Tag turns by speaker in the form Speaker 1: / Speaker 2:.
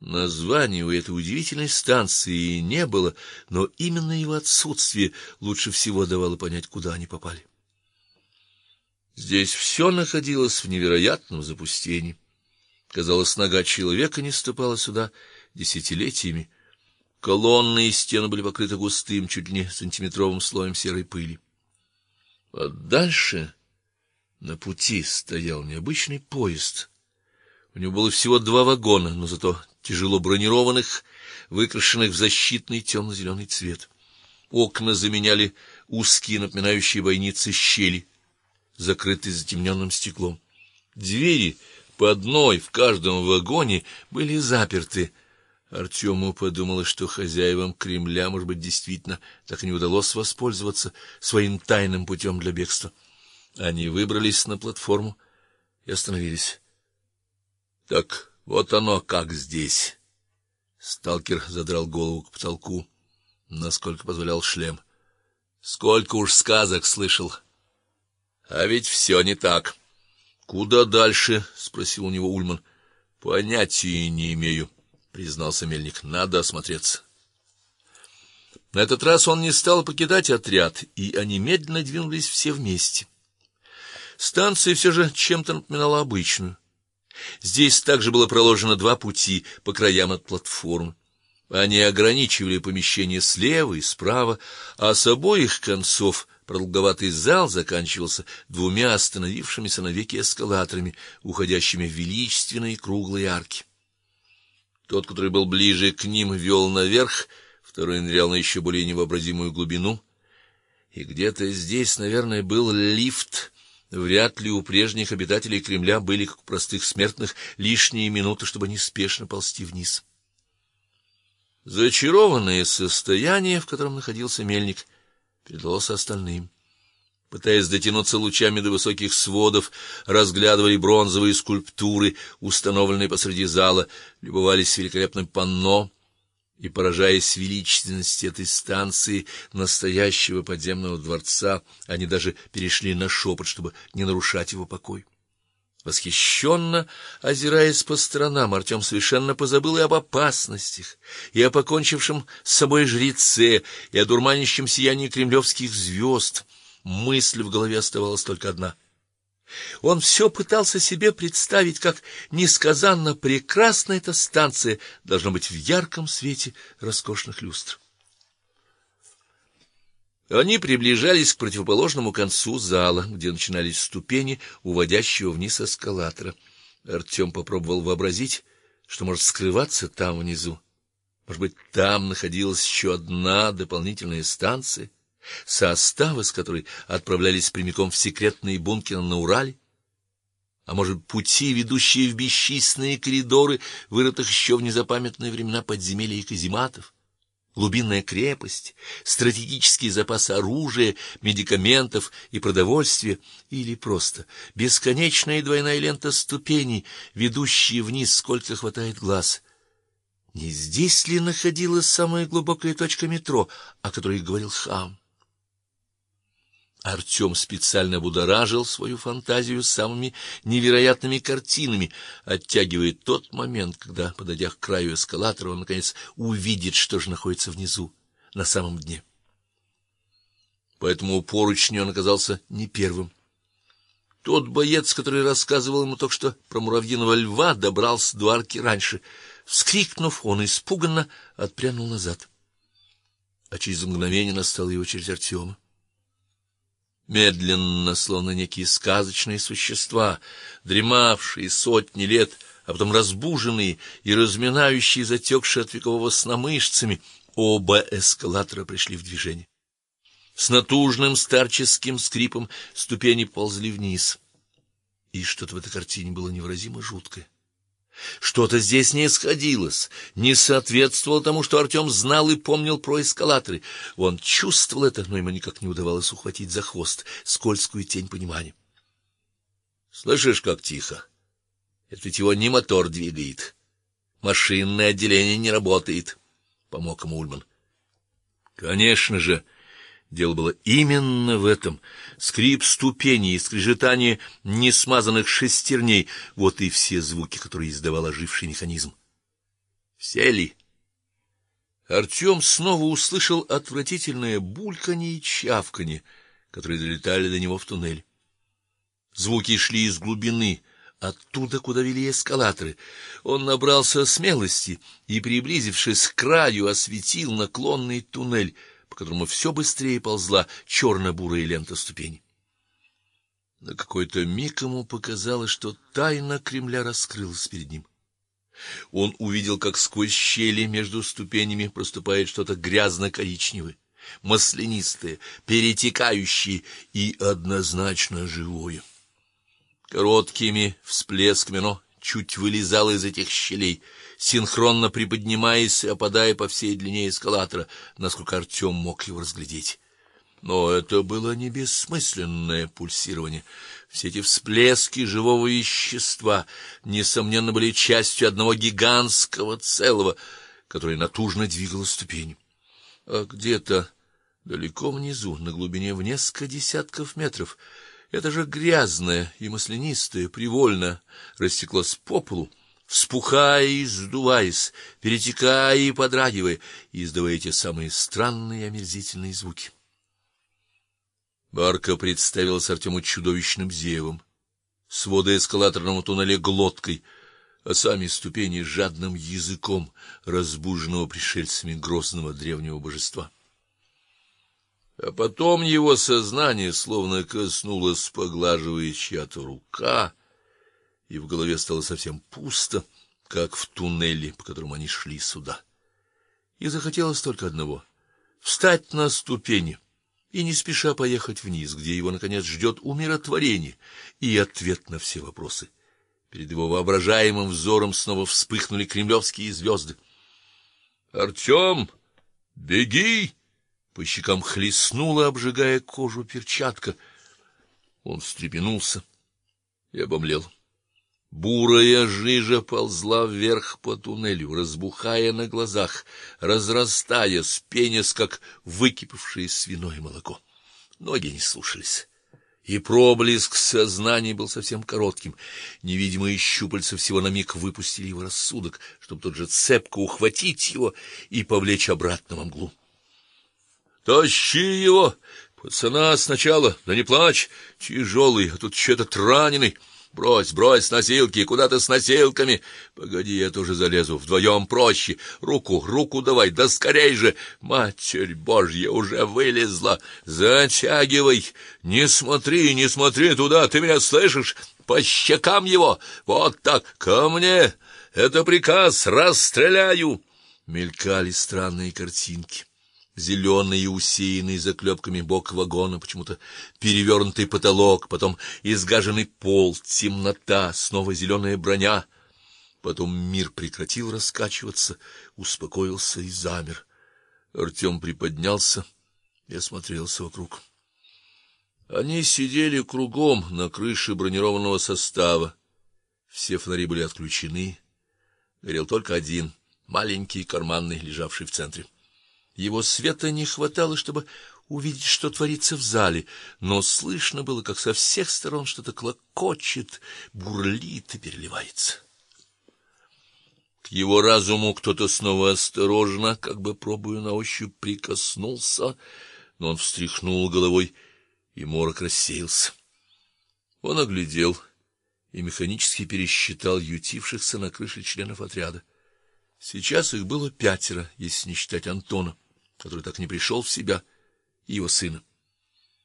Speaker 1: Названия у этой удивительной станции не было, но именно его отсутствие лучше всего давало понять, куда они попали. Здесь все находилось в невероятном запустении. Казалось, нога человека не ступала сюда десятилетиями. Колонны и стены были покрыты густым, чуть ли не сантиметровым слоем серой пыли. А дальше на пути стоял необычный поезд. У него было всего два вагона, но зато тяжело бронированных, выкрашенных в защитный темно зеленый цвет. Окна заменяли узкие, напоминающие бойницы щели, закрытые затемненным стеклом. Двери по одной в каждом вагоне были заперты. Артему подумалось, что хозяевам Кремля, может быть, действительно так и не удалось воспользоваться своим тайным путем для бегства. Они выбрались на платформу и остановились. Так вот оно как здесь. Сталкер задрал голову к потолку, насколько позволял шлем. Сколько уж сказок слышал. А ведь все не так. Куда дальше? спросил у него Ульман. Понятия не имею, признался мельник. Надо осмотреться. На этот раз он не стал покидать отряд, и они медленно двинулись все вместе. Станция все же чем-то напоминала обычную. Здесь также было проложено два пути по краям от платформы. Они ограничивали помещение слева и справа, а с обоих концов Продолговатый зал заканчивался двумя остановившимися навеки эскалаторами, уходящими в величественные круглые арки. Тот, который был ближе к ним, вел наверх, второй нырял на еще более невообразимую глубину. И где-то здесь, наверное, был лифт. Вряд ли у прежних обитателей Кремля были, как у простых смертных, лишние минуты, чтобы неспешно ползти вниз. Зачарованное состояние, в котором находился мельник, передалось остальным. Пытаясь дотянуться лучами до высоких сводов, разглядывали бронзовые скульптуры, установленные посреди зала, любовались великолепным панно и поражаясь величественности этой станции, настоящего подземного дворца, они даже перешли на шепот, чтобы не нарушать его покой. Восхищенно озираясь по сторонам, Артем совершенно позабыл и об опасностях, и о покончившем с собой жреце, и о дурманящем сиянии кремлевских звезд. Мысль в голове оставалась только одна. Он все пытался себе представить, как несказанно прекрасна эта станция должна быть в ярком свете роскошных люстр. Они приближались к противоположному концу зала, где начинались ступени уводящего вниз эскалатора. Артем попробовал вообразить, что может скрываться там внизу. Может быть, там находилась еще одна дополнительная станция, составы с которой отправлялись прямиком в секретные бункеры на Урале? А может, пути, ведущие в бесчисленные коридоры, вырытых еще в незапамятные времена подземелья и казематов? глубинная крепость, стратегический запас оружия, медикаментов и продовольствия или просто бесконечная двойная лента ступеней, ведущие вниз, сколько хватает глаз. Не здесь ли находилась самая глубокая точка метро, о которой говорил Хам? Артем специально будоражил свою фантазию самыми невероятными картинами, оттягивая тот момент, когда, подойдя к краю эскалатора, он наконец увидит, что же находится внизу, на самом дне. Поэтому поручню он оказался не первым. Тот боец, который рассказывал ему только что про муравьиного льва, добрался до арки раньше. Вскрикнув, он испуганно отпрянул назад. А через мгновение настала его очередь Артема. Медленно, словно некие сказочные существа, дремавшие сотни лет, а потом разбуженные и разминающие затекшие от векового сна мышцами, оба эскалатора пришли в движение. С натужным старческим скрипом ступени ползли вниз. И что-то в этой картине было невыразимо жуткое. Что-то здесь не сходилось, не соответствовало тому, что Артем знал и помнил про эскалаторы. Он чувствовал это, но ему никак не удавалось ухватить за хвост скользкую тень понимания. Слышишь, как тихо? Это ведь его не мотор двигает. Машинное отделение не работает, помог ему Ульман. Конечно же, Дело было именно в этом. Скрип ступеней и скрежетание несмазанных шестерней вот и все звуки, которые издавал оживший механизм. Все ли? Артем снова услышал отвратительное бульканье и чавканье, которые долетали до него в туннель. Звуки шли из глубины, оттуда, куда вели эскалаторы. Он набрался смелости и, приблизившись к краю, осветил наклонный туннель, по которому все быстрее ползла черно бурая лента ступеней. На какой-то миг ему показалось, что тайна Кремля раскрылась перед ним. Он увидел, как сквозь щели между ступенями проступает что-то грязно-коричневое, маслянистое, перетекающее и однозначно живое. Короткими всплесками оно чуть вылезало из этих щелей, синхронно приподнимаясь и опадая по всей длине эскалатора, насколько Артем мог его разглядеть. Но это было не бессмысленное пульсирование. Все эти всплески живого вещества несомненно были частью одного гигантского целого, которое натужно двигало ступень. А где-то далеко внизу, на глубине в несколько десятков метров, это же грязное и маслянистое привольно растеклось по полу, вспухая и сдуваясь, перетекая и подрагивая, издавая те самые странные и омерзительные звуки. Барка представилась Артему чудовищным зевом, своды эскалаторного туннеля глоткой, а сами ступени жадным языком разбуженного пришельцами грозного древнего божества. А потом его сознание словно коснулось, поглаживая чья-то рука, и в голове стало совсем пусто, как в туннеле, по которому они шли сюда. И захотелось только одного встать на ступени и не спеша поехать вниз, где его наконец ждет умиротворение и ответ на все вопросы. Перед его воображаемым взором снова вспыхнули кремлевские звезды. Артем, беги! По щекам хлестнула, обжигая кожу перчатка. Он встрепенулся и обомлел. Бурая жижа ползла вверх по туннелю, разбухая на глазах, разрастаясь, пенясь, как выкипевшее свиное молоко. Ноги не слушались, и проблеск сознания был совсем коротким. Невидимые щупальца всего на миг выпустили его рассудок, чтобы тут же цепко ухватить его и повлечь обратно в мглу. Тащи его, пацана сначала, да не плачь, тяжелый, а тут что-то раненый. Брось, брось носилки, куда ты с носилками? Погоди, я тоже залезу, вдвоем проще. Руку, руку давай, да скорей же. Матерь Божья уже вылезла. Затягивай. Не смотри, не смотри туда, ты меня слышишь? По щекам его. Вот так, ко мне. Это приказ, расстреляю. Мелькали странные картинки зеленый и усеянный заклепками бок вагона, почему-то перевернутый потолок, потом изгаженный пол, темнота, снова зеленая броня. Потом мир прекратил раскачиваться, успокоился и замер. Артем приподнялся и осмотрелся вокруг. Они сидели кругом на крыше бронированного состава. Все фонари были отключены. Горел только один, маленький карманный, лежавший в центре. Его света не хватало, чтобы увидеть, что творится в зале, но слышно было, как со всех сторон что-то клокочет, бурлит и переливается. К его разуму кто-то снова осторожно, как бы пробуя на ощупь, прикоснулся, но он встряхнул головой, и морок рассеялся. Он оглядел и механически пересчитал ютившихся на крыше членов отряда. Сейчас их было пятеро, если не считать Антона который так не пришел в себя, и его сына.